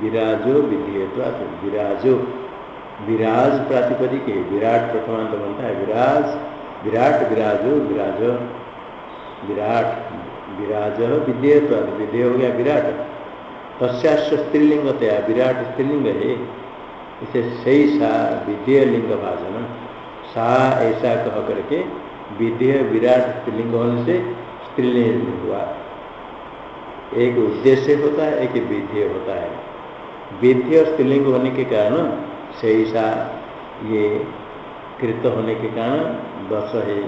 विराजो विधेयत्व विराजो। विराज प्रातिपदिक है। विराट प्रथमांत बनता है। विराज विराट, विराजो, विराज। विराट विराज विधेय विधेय हो गया विराट। तस्याश स्त्रीलिंग तया। विराट स्त्रीलिंग है। इसे सही सा विधेय लिंग भाजन सा ऐसा कह करके विधेय विराट स्त्रीलिंग होने से स्त्रीलिंग हुआ। एक उद्देश्य होता है, एक विधेय होता है। विधेय स्त्रीलिंग होने के कारण सही सा ये कृत होने के कारण दस है।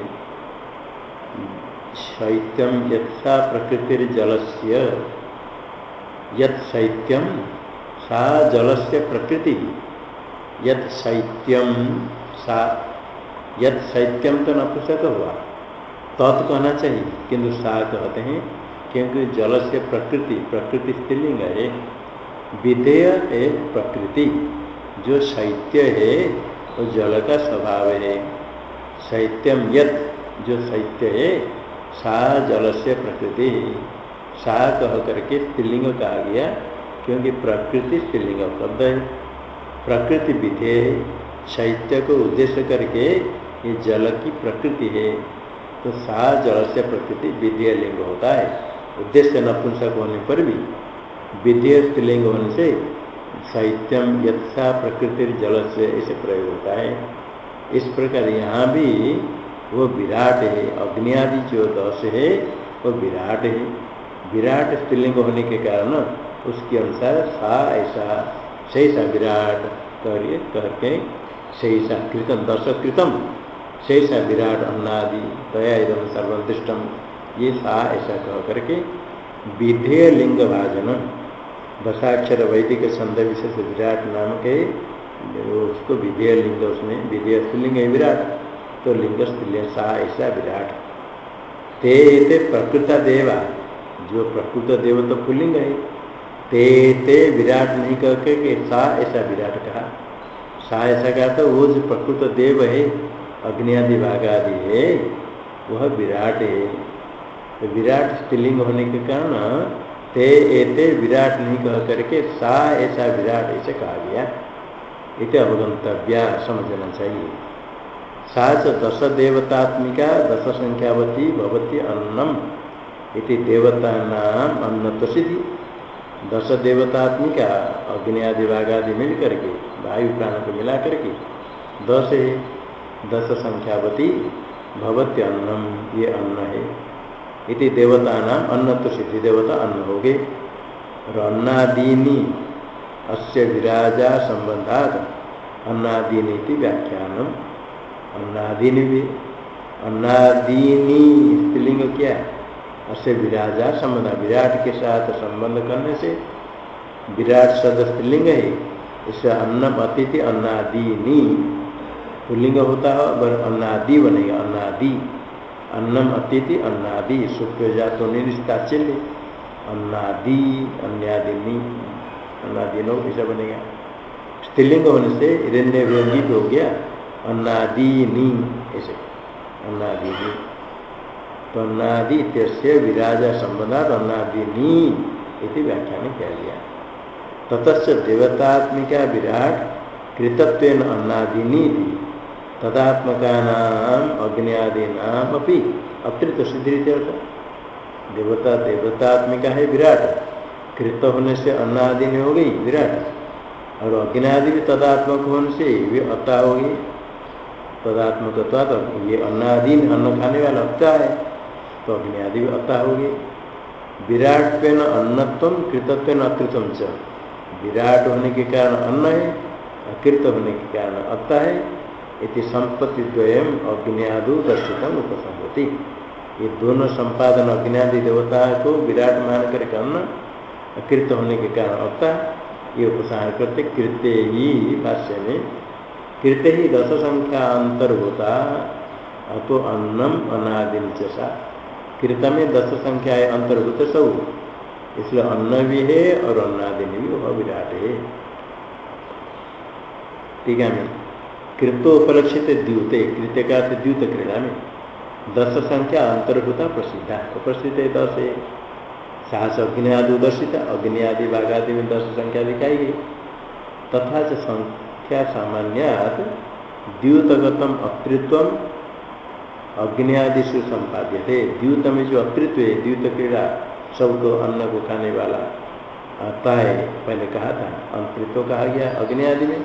शैत्यम यथा प्रकृति से यत शैत्यम सा जल से प्रकृति। यत शैत्यम सा, यत शैत्यम तो नपुसक हुआ। तत् कहना चाहिए किंतु सा कहते हैं, क्योंकि जल से प्रकृति प्रकृति स्त्रीलिंग है। विधेय है प्रकृति। जो शैत्य है, वो जल का स्वभाव है। शैत्यम यत, जो शैत्य है सा जल से प्रकृति। सा कह करके स्त्रीलिंग कहा गया, क्योंकि प्रकृति स्त्रीलिंग शब्द है। प्रकृति विधे शैत्य को उद्देश्य करके ये जल की प्रकृति है। तो सा जल से प्रकृति विधेय लिंग होता है। उद्देश्य नपुंसक होने पर भी विधेय स्त्रीलिंग होने से साहित्यम यथा प्रकृति जल से ऐसे प्रयोग होता है। इस प्रकार यहाँ भी वो विराट है अग्नि आदि जो दस है, वो विराट है। विराट स्त्रीलिंग होने के कारण उसके अनुसार सा ऐसा सही सा विराट करिए करके सा कृतम, दस कृतम सही सा विराट अन्नादि, दया इधम सर्वदृष्टम ये सा ऐसा कह करके विधेय लिंग भाजन दशाक्षर वैदिक संद विशेष विराट नाम के, उसको विधेय लिंग उसमें, विधेय स्त्रीलिंग है विराट। तो लिंग स्त्रीलिंग सा ऐसा विराट। ते ते प्रकृत देवा। जो प्रकृत देव तो पुलिंग है। ते ते विराट नहीं कह के सा ऐसा विराट कहा। सा ऐसा कहा तो वो जो प्रकृत देव है अग्नि आदि भाग आदि है, वह विराट है। तो विराट स्त्रीलिंग होने के कारण ते एते विराट नहीं कह करके सा ऐसा विराट, ऐसे कहा गया। इसे अवगंतव्या समझना चाहिए। साच दश देवतात्मिका दश संख्यावती भवती अन्नम इति देवता नाम अन्न सिद्धि दश देवतात्मिका अग्नि आदि भाग आदि मिल करके वायु प्राण को मिला करके दस है दस संख्यावती भवती अन्नम, ये अन्न है। इति देवता नाम अन्न तो सिद्धि देवता अन्न हो गए अन्नादीनी अस्य विराजा संबंधात अन्नादीनी व्याख्यानम। अन्नादीनी भी अन्नादीनी स्त्रीलिंग क्या असे विराजा, संबंध विराट के साथ संबंध करने से विराट शब्द स्त्रीलिंग है। इससे अन्नम अतिथि अन्नादीनी। पुलिंग होता है बर अन्नादि बनेगा, अन्नादि। अन्नम अतिथि अन्नादि सुख जातो निस्ताचिल्य अन्नादि, अन्यादिनी। अन्नादिनो ऐसा बनेगा। स्त्रीलिंग होने से हिरण्य व्यंजित हो गया। अन्नादीनी, ऐसे। अन्नादीनी। तो अन्नादि इत्यस्य विराजा संबंधात अन्नादीनी इति व्याख्यान किया गया ततच देवतात्मिका विराट कृतत्व अन्नादीनी तदात्मका नाम अग्नियादि नाम अतिरिक्त सिद्धि देवता, देवतात्मिका है विराट। कृत होने से अन्नादि हो गई विराट। और अग्नि आदि भी तदात्मक होने से भी अता होगी। तदात्मक तो ये अन्नादीन अन्न खाने वाला अत्ता है तो अग्नि आदि भी अत्ता होगी। विराट पे न अन्नत्व, कृतत्व न अकृतम च। विराट होने के कारण अन्न है, अकृत होने के कारण अत्ता है। इति संपत्ति द्वयम अग्नियादु दर्शितम उपसंहति। ये दोनों संपादन अग्नियादि देवता को विराट मान कर अन्न, अकृत होने के कारण अत्ता, ये उपसंहार करते कृत्य ही भाष्य में कृत ही दस संख्या अंतर होता तो अन्नम अनादिम चषा कृत में दस संख्या है अंतर्भूत सब। इसलिए अन्न भी है और अन्नादिनी भी, वह विराट है। ठीक है, मैं कृतोपलक्षित द्यूते, कृत्य का द्यूत क्रीड़ा में। दस संख्या अंतर्भूता प्रसिद्धा। तो प्रसिद्ध है दस है साहस अग्नि आदि उदर्शित, अग्नि आदि बाघ आदि में दस संख्या दिखाई गई। तथा च संख्या सामान्यात द्यूतगतम अकृत्व अग्नि आदि से संपाद्य थे द्यूत में जो अकृत्व है द्यूत क्रीड़ा, सबको अन्न को खाने वाला आता है, पहले कहा था अंतृत्व कहा गया अग्नि आदि में।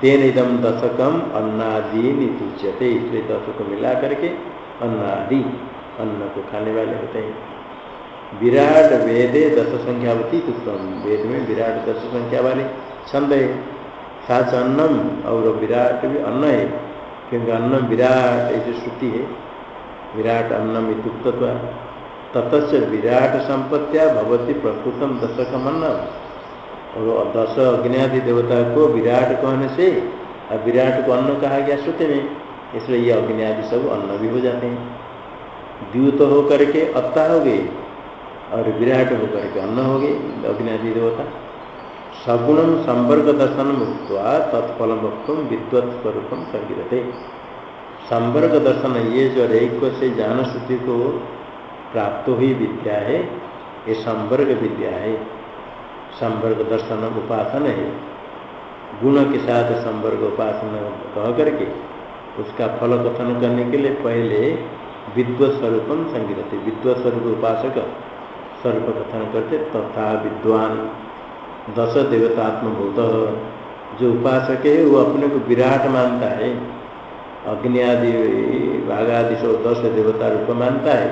तेन इदम दशकम अन्नादि नितुच्यते इसलिए दशक मिला करके अन्नादि अन्न को खाने वाले होते हैं। विराट वेदे दस संख्या होती तो वेद में विराट दस संख्या वाले छंद है। साच अन्नम और विराट भी अन्न है, क्योंकि अन्नम विराट ऐसी श्रुति है। विराट अन्नम इतुक्तत्व ततच विराट संपत्तिया भगवती प्रकृतम दशकम अन्न और दस अग्नि देवता को विराट कहने से विराट को अन्न कहा गया श्रुति में, इसलिए ये अग्नि सब अन्न भी हो जाते हैं। द्यूत तो होकर के अत्ता हो गए, और विराट होकर के अन्न हो गए अग्नि देवता। सगुणम संवर्ग दर्शन मुक्त तत्फल मुक्त विद्वत संगिरते संवर्ग दर्शन ये जो रेख से ज्ञान श्रुति को प्राप्त हुई विद्या है, ये संवर्ग विद्या है। संवर्ग दर्शन उपासन है। गुण के साथ संवर्ग उपासना कह करके उसका फल कथन करने के लिए पहले विद्व स्वरूपम संगीत विद्व स्वरूप उपासक स्वरूप कथन करते, तथा विद्वान दश देवतात्मभूत जो उपासक है, वो अपने को विराट मानता है। अग्नि आदि भाग आदि सब दस देवता रूप मानता है।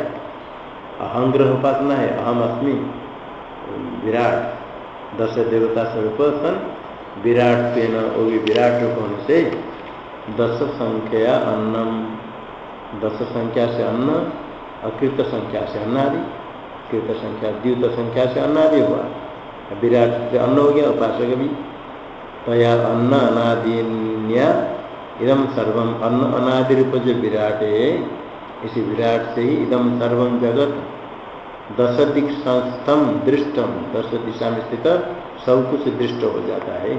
अहंग्रह उपासना है अहम अस्मि। विराट दश देवता स्वरूप सन, विराट पेन वो भी विराट रूप होने से दस संख्या अन्नम। दस संख्या से अन्न अकृत संख्या से अन्नादि। कृत संख्या द्युत संख्या से अन्नादि हुआ। विराट से अन्न हो गया उपासक भी तया अन्न अनादिन्या इदम सर्वम अन्न अनादि रूप जो विराट है इसी विराट से ही इदम सर्वम जगत दस दिक्स्थम दृष्टम दस दिशा में स्थित सब कुछ दृष्ट हो जाता है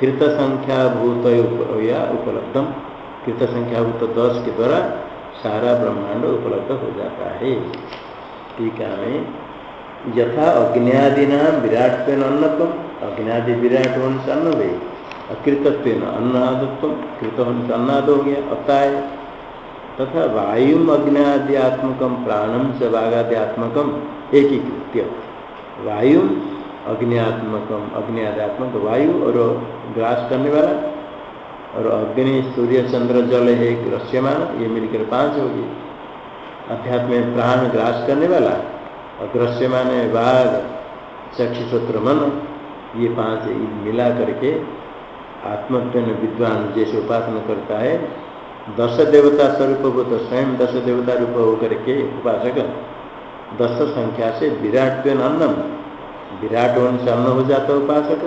कृत संख्या भूत या उपलब्धम कृत संख्या भूत दस के द्वारा सारा ब्रह्मांड उपलब्ध हो जाता है टीका में यथा अग्नियादि नाम विराट पेन अन्नत्व अग्नियादि विराट होने से अन्न गए अकृतत्व अन्नादत्व कृत होने से अन्नाद हो गया अताय तथा वायु अग्नियाद्यात्मकम प्राणम से वागाद्यात्मकम एकीकृत्य। वायु अग्नियात्मकम अग्नियादात्मक वायु और ग्रास करने वाला, और अग्नि, सूर्य, चंद्र, जल है एक रस्यमान ये मिलकर पाँच होगी अध्यात्म प्राण ग्रास करने वाला और ग्रस्यमान है बाघ चक्षुश्रोत्र मन ये पाँच मिला करके आत्मत्व विद्वान जैसे उपासना करता है, दस देवता स्वरूप वो तो स्वयं दस देवता रूप होकर के उपासक। दस संख्या से विराट अन्नम विराट वन से अन्न हो जाता है उपासक।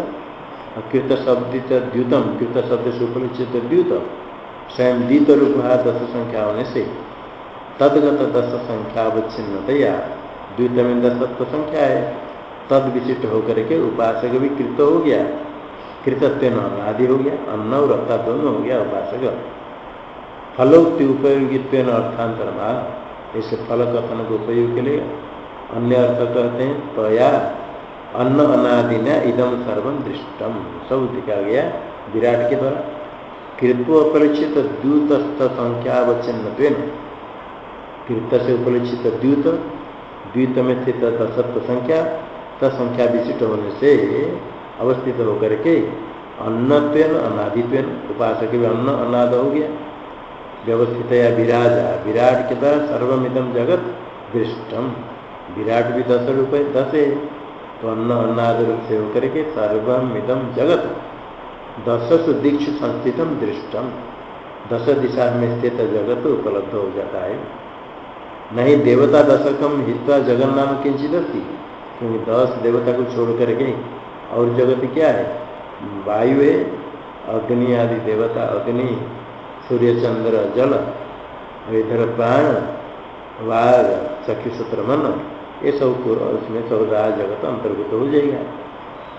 कृत शब्द द्युतम, कृत शब्द से उपलिचित द्युत। स्वयं द्वित रूप दस संख्या होने से। तदगत दस संख्या अवच्छिन्नतया द्वित में दस संख्या है तद विशिष्ट होकर के उपासक भी कृत हो गया। कृतत्व आदि हो गया। अन्न और अत्ता दोनों हो गया उपासक। फलोक्ति उपयोगित्व अर्थांतर भाग इस फल कथन के उपयोग के लिए अन्य अर्थ कहते हैं, तया। अन्न अनादिना इदम सर्वम दृष्टम सब दिखा गया विराट के द्वारा। कृत्व अपरिचित द्यूतस्थ संख्यावच्छिन्न कृत से उपलक्षित द्यूत द्वीत में स्थित सत्व संख्या तत्संख्या विशिष्ट होने से अवस्थित होकर के अन्नत्व अनादित्व उपासक भी अन्न, अनाद हो गया। व्यवस्थित या विराजा, विराट के द्वारा सर्वमिदम जगत दृष्टम विराट भी दस रुपये दस है। तो अन्न अन्नाद रूप से होकर के सर्वमिदम जगत दस दीक्ष संस्थितम दृष्टम दस दिशा में स्थित जगत उपलब्ध हो जाता है। नहीं, देवता दशकम हित्वा जगन नाम किंचित क्योंकि दस देवता को छोड़ करके और जगत क्या है? वायु है, अग्नि आदि देवता, अग्नि, सूर्य, चंद्र, जल इधर प्राण वाघ चक्षुसूत्र मन, ये सब उसमें चौदह जगत अंतर्भुत हो जाएगा।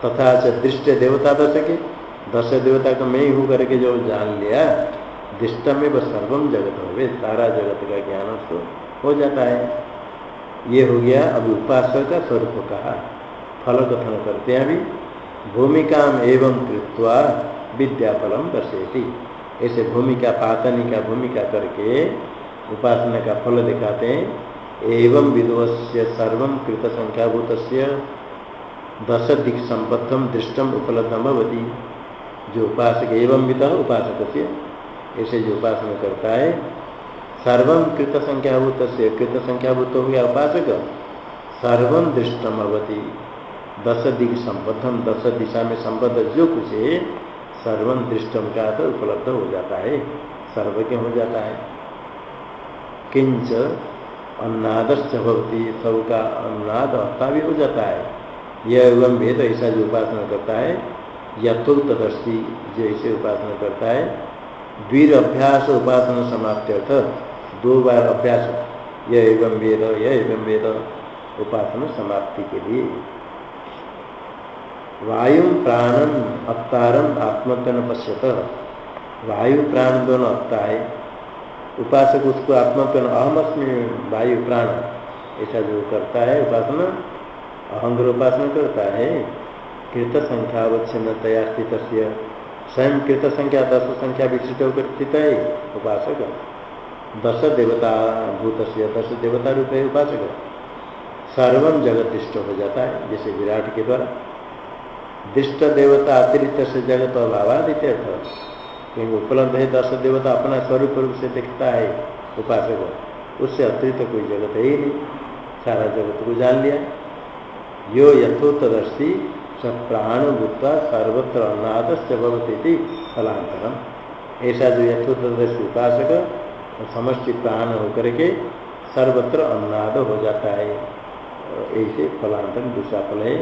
तथा से दृष्ट देवता दशक दस देवता का मैं ही हूँ करके जो जान लिया, दृष्ट में वह सर्वम जगत हो सारा जगत का ज्ञान उसको हो जाता है। ये हो गया अभी उपासक का स्वरूप कहा। फल कथन करते हैं अभी। भूमिका एवं कृत्वा विद्याफलम दर्शेती ऐसे भूमिका पातनी का भूमिका करके उपासना का फल दिखाते हैं। एवं विदवस्य सर्व कृत संख्याभूत दश दिक् संबद्धम दृष्टम उपलब्धम भवती। जो उपासक एवं विद उपासक से ऐसे जो उपासना करता है सर्व कृत संख्याभूत से कृत संख्याभूत हो गया उपासक सर्व दृष्टम अवती दस दिग संबद्धम दस दिशा में संबद्ध जो कुछ है सर्व दृष्टम का तो उपलब्ध हो जाता है। सर्वज्ञ हो जाता है। किंच अन्नादश्च भवती सबका अन्नाद हत्ता भी हो जाता है। यह एवं भेद ऐसा जो उपासना करता है यथोक्तदर्शी जो ऐसे उपासना करता है। वीर अभ्यास उपासना समाप्ति अर्थ दो बार अभ्यास यह एवं वेद यह एवं वेद, उपासना समाप्ति के लिए। वायु, प्राणम, अवतारम आत्मकन पश्यत। वायु, प्राण दोनों अवता है। उपासक उसको आत्मकन अहमअस्मी वायु, प्राण, ऐसा जो करता है उपासना, अहंग्र उपासना करता है। कृत संख्या अवच्छिन्नतया स्थित स्वयं कृत संख्या, दस संख्या विकसित होकर स्थित है उपासक। दस देवता भूत से दस देवता रूप है उपासक। सर्वम जगत दिष्ट हो जाता है, जैसे विराट के द्वारा। दिष्ट देवता अतिरिक्त से जगत अभावादित क्योंकि उपलब्ध है दस देवता अपना स्वरूप रूप से दिखता है उपासक। उससे अतिरिक्त कोई जगत है ही नहीं। सारा जगत को जान लिया। यो यथोत्तदर्शी स प्राणभूत सर्वत्र अन्नाद भवती फलांतरम ऐसा जो यथोत्तदर्शी उपासक समष्टि प्राण होकर के सर्वत्र अन्नाद हो जाता है। ऐसे फलांतर दूसरा फल है।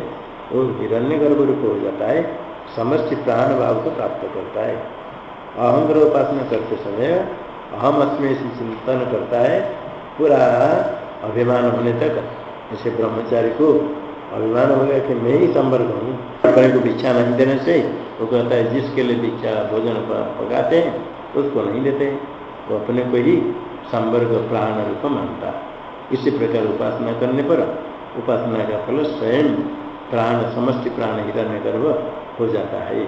वो हिरण्य गर्भ रूप हो जाता है। समष्टि प्राण भाव को प्राप्त करता है। अहंग्र उपासना करते समय अहम अस्में चिंतन करता है। पूरा अभिमान होने तक जैसे ब्रह्मचारी को अभिमान हो गया कि मैं ही संवर्ग हूँ। अपने को भिक्षा नहीं देने से वो कहता है, जिसके लिए भिक्षा भोजन पकाते हैं, उसको नहीं देते वो अपने को ही संवर्ग प्राण रूप मानता। इसी प्रकार उपासना करने पर उपासना का फल स्वयं प्राण, समस्त प्राण हिरण्य गर्भ हो जाता है।